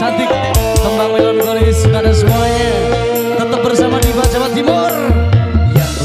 cantik melon melankolis pada semuanya. Tetap bersama di Jawa Timur. Yang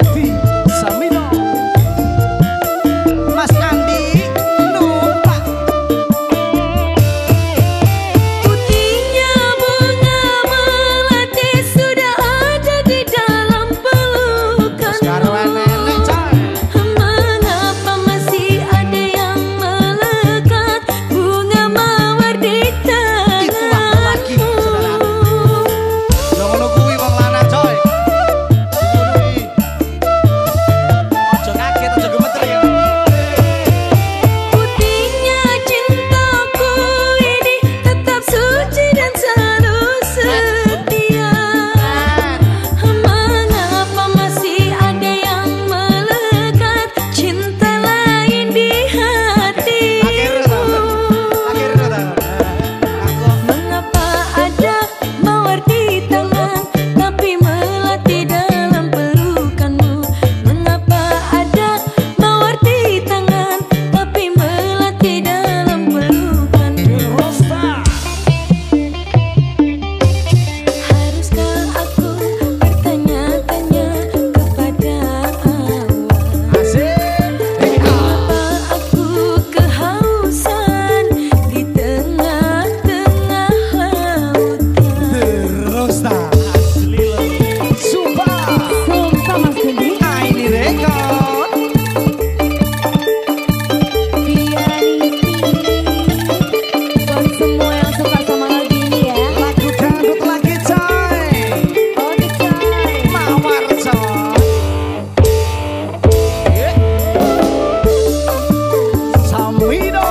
i sati we don't